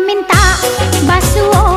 minta basuh